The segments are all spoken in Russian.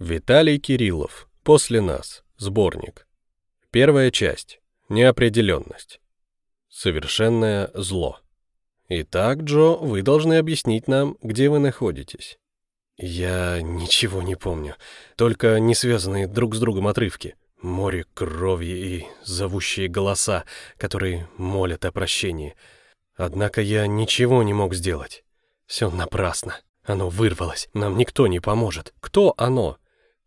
Виталий Кириллов. После нас. Сборник. Первая часть. Неопределенность. Совершенное зло. Итак, Джо, вы должны объяснить нам, где вы находитесь. Я ничего не помню, только не связанные друг с другом отрывки. Море крови и зовущие голоса, которые молят о прощении. Однако я ничего не мог сделать. Все напрасно. Оно вырвалось. Нам никто не поможет. Кто оно?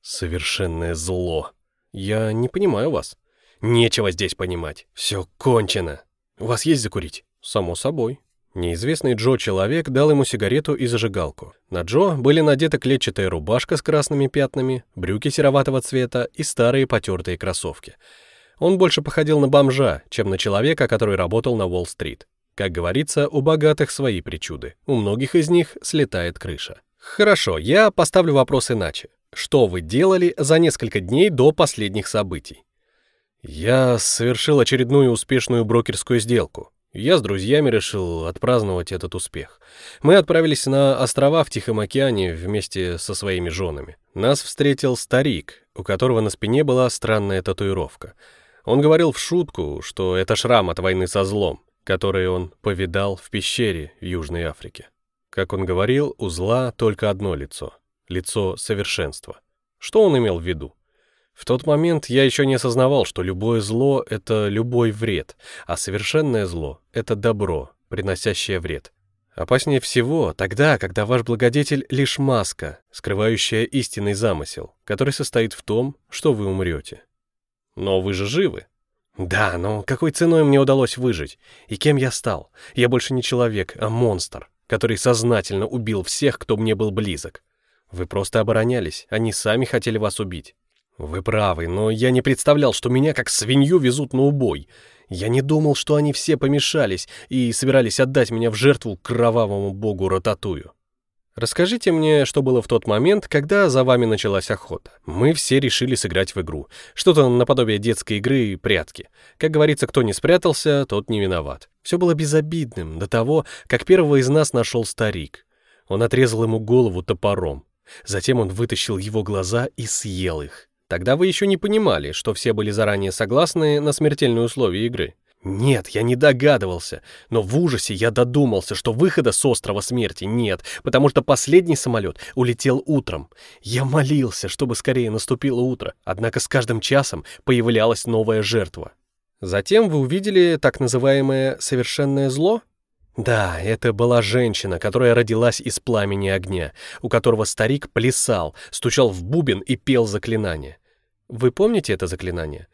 Совершенное зло. Я не понимаю вас. Нечего здесь понимать. Все кончено. У вас есть закурить? Само собой. Неизвестный Джо человек дал ему сигарету и зажигалку. На Джо были надеты клетчатая рубашка с красными пятнами, брюки сероватого цвета и старые потертые кроссовки. Он больше походил на бомжа, чем на человека, который работал на Уолл-стрит. Как говорится, у богатых свои причуды, у многих из них слетает крыша. Хорошо, я поставлю вопрос иначе. Что вы делали за несколько дней до последних событий? Я совершил очередную успешную брокерскую сделку. Я с друзьями решил отпраздновать этот успех. Мы отправились на острова в Тихом океане вместе со своими женами. Нас встретил старик, у которого на спине была странная татуировка. Он говорил в шутку, что это шрам от войны со злом, который он повидал в пещере в Южной Африке. Как он говорил, у зла только одно лицо — лицо совершенства. Что он имел в виду? В тот момент я еще не осознавал, что любое зло — это любой вред, а совершенное зло — это добро, приносящее вред. Опаснее всего тогда, когда ваш благодетель — лишь маска, скрывающая истинный замысел, который состоит в том, что вы умрете. Но вы же живы. Да, но какой ценой мне удалось выжить? И кем я стал? Я больше не человек, а монстр, который сознательно убил всех, кто мне был близок. Вы просто оборонялись, они сами хотели вас убить. Вы правы, но я не представлял, что меня как свинью везут на убой. Я не думал, что они все помешались и собирались отдать меня в жертву кровавому богу Рататую. Расскажите мне, что было в тот момент, когда за вами началась охота. Мы все решили сыграть в игру. Что-то наподобие детской игры и прятки. Как говорится, кто не спрятался, тот не виноват. Все было безобидным до того, как первого из нас нашел старик. Он отрезал ему голову топором. Затем он вытащил его глаза и съел их. Тогда вы еще не понимали, что все были заранее согласны на смертельные условия игры. Нет, я не догадывался, но в ужасе я додумался, что выхода с острова смерти нет, потому что последний самолет улетел утром. Я молился, чтобы скорее наступило утро, однако с каждым часом появлялась новая жертва. Затем вы увидели так называемое «совершенное зло»? Да, это была женщина, которая родилась из пламени огня, у которого старик плясал, стучал в бубен и пел заклинание. Вы помните это заклинание?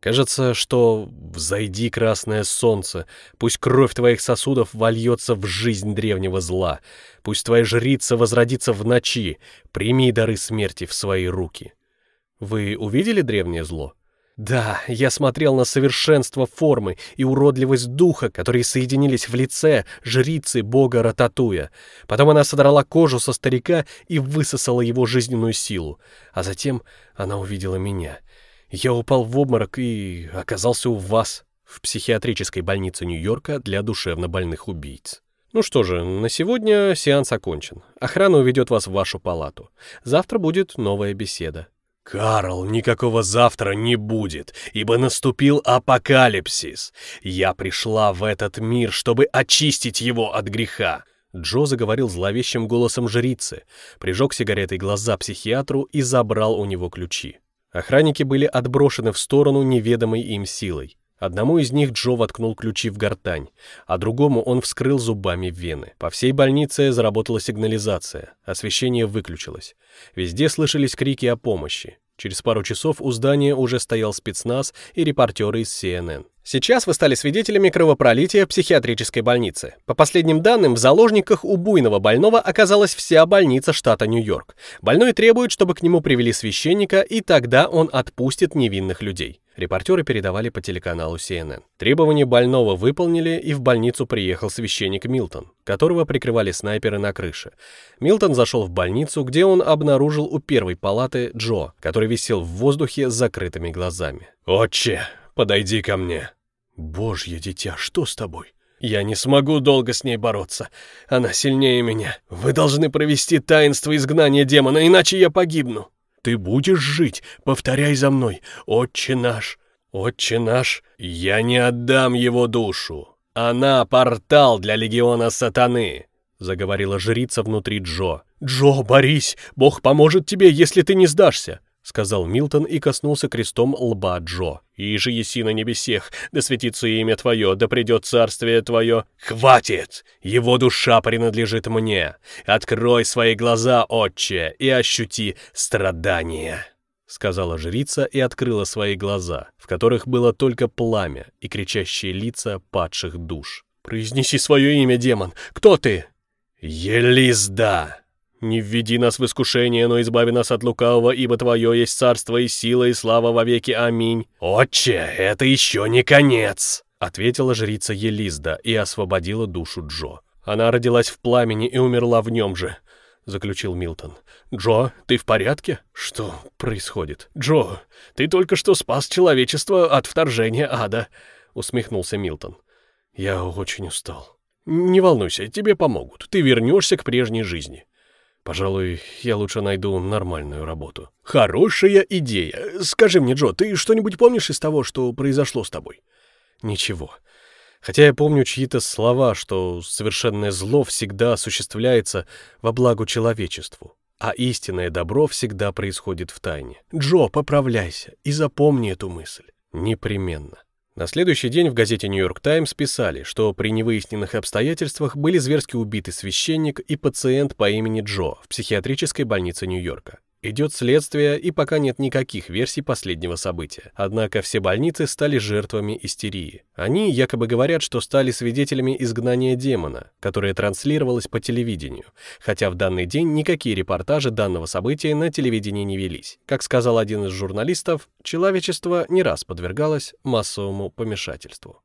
Кажется, что «взойди, красное солнце, пусть кровь твоих сосудов вольется в жизнь древнего зла, пусть твоя жрица возродится в ночи, прими дары смерти в свои руки». Вы увидели древнее зло? Да, я смотрел на совершенство формы и уродливость духа, которые соединились в лице жрицы бога Рататуя. Потом она содрала кожу со старика и высосала его жизненную силу. А затем она увидела меня. Я упал в обморок и оказался у вас в психиатрической больнице Нью-Йорка для душевнобольных убийц. Ну что же, на сегодня сеанс окончен. Охрана уведет вас в вашу палату. Завтра будет новая беседа. «Карл, никакого завтра не будет, ибо наступил апокалипсис. Я пришла в этот мир, чтобы очистить его от греха». Джо заговорил зловещим голосом жрицы, прижег сигаретой глаза психиатру и забрал у него ключи. Охранники были отброшены в сторону неведомой им силой. Одному из них Джо воткнул ключи в гортань, а другому он вскрыл зубами вены. По всей больнице заработала сигнализация, освещение выключилось. Везде слышались крики о помощи. Через пару часов у здания уже стоял спецназ и репортеры из CNN. Сейчас вы стали свидетелями кровопролития психиатрической больнице. По последним данным, в заложниках у буйного больного оказалась вся больница штата Нью-Йорк. Больной требует, чтобы к нему привели священника, и тогда он отпустит невинных людей. Репортеры передавали по телеканалу CNN. Требования больного выполнили, и в больницу приехал священник Милтон, которого прикрывали снайперы на крыше. Милтон зашел в больницу, где он обнаружил у первой палаты Джо, который висел в воздухе с закрытыми глазами. «Отче, подойди ко мне». «Божье дитя, что с тобой?» «Я не смогу долго с ней бороться. Она сильнее меня. Вы должны провести таинство изгнания демона, иначе я погибну». Ты будешь жить, повторяй за мной, «Отче наш, Отче наш, я не отдам его душу. Она портал для легиона сатаны», — заговорила жрица внутри Джо. «Джо, борись, Бог поможет тебе, если ты не сдашься», — сказал Милтон и коснулся крестом лба Джо. «И же еси на небесех, да светится имя твое, да придет царствие твое». «Хватит! Его душа принадлежит мне. Открой свои глаза, отче, и ощути страдания» сказала жрица и открыла свои глаза, в которых было только пламя и кричащие лица падших душ. «Произнеси свое имя, демон! Кто ты?» «Елизда!» «Не введи нас в искушение, но избави нас от лукавого, ибо Твое есть царство и сила и слава во веки. Аминь». «Отче, это еще не конец!» — ответила жрица Елизда и освободила душу Джо. Она родилась в пламени и умерла в нем же. — заключил Милтон. «Джо, ты в порядке? Что происходит? Джо, ты только что спас человечество от вторжения ада», — усмехнулся Милтон. «Я очень устал. Не волнуйся, тебе помогут. Ты вернешься к прежней жизни. Пожалуй, я лучше найду нормальную работу». «Хорошая идея. Скажи мне, Джо, ты что-нибудь помнишь из того, что произошло с тобой?» «Ничего. Хотя я помню чьи-то слова, что совершенное зло всегда осуществляется во благо человечеству, а истинное добро всегда происходит в тайне. Джо, поправляйся и запомни эту мысль. Непременно. На следующий день в газете «Нью-Йорк Таймс» писали, что при невыясненных обстоятельствах были зверски убиты священник и пациент по имени Джо в психиатрической больнице Нью-Йорка. Идет следствие, и пока нет никаких версий последнего события. Однако все больницы стали жертвами истерии. Они якобы говорят, что стали свидетелями изгнания демона, которое транслировалось по телевидению, хотя в данный день никакие репортажи данного события на телевидении не велись. Как сказал один из журналистов, человечество не раз подвергалось массовому помешательству.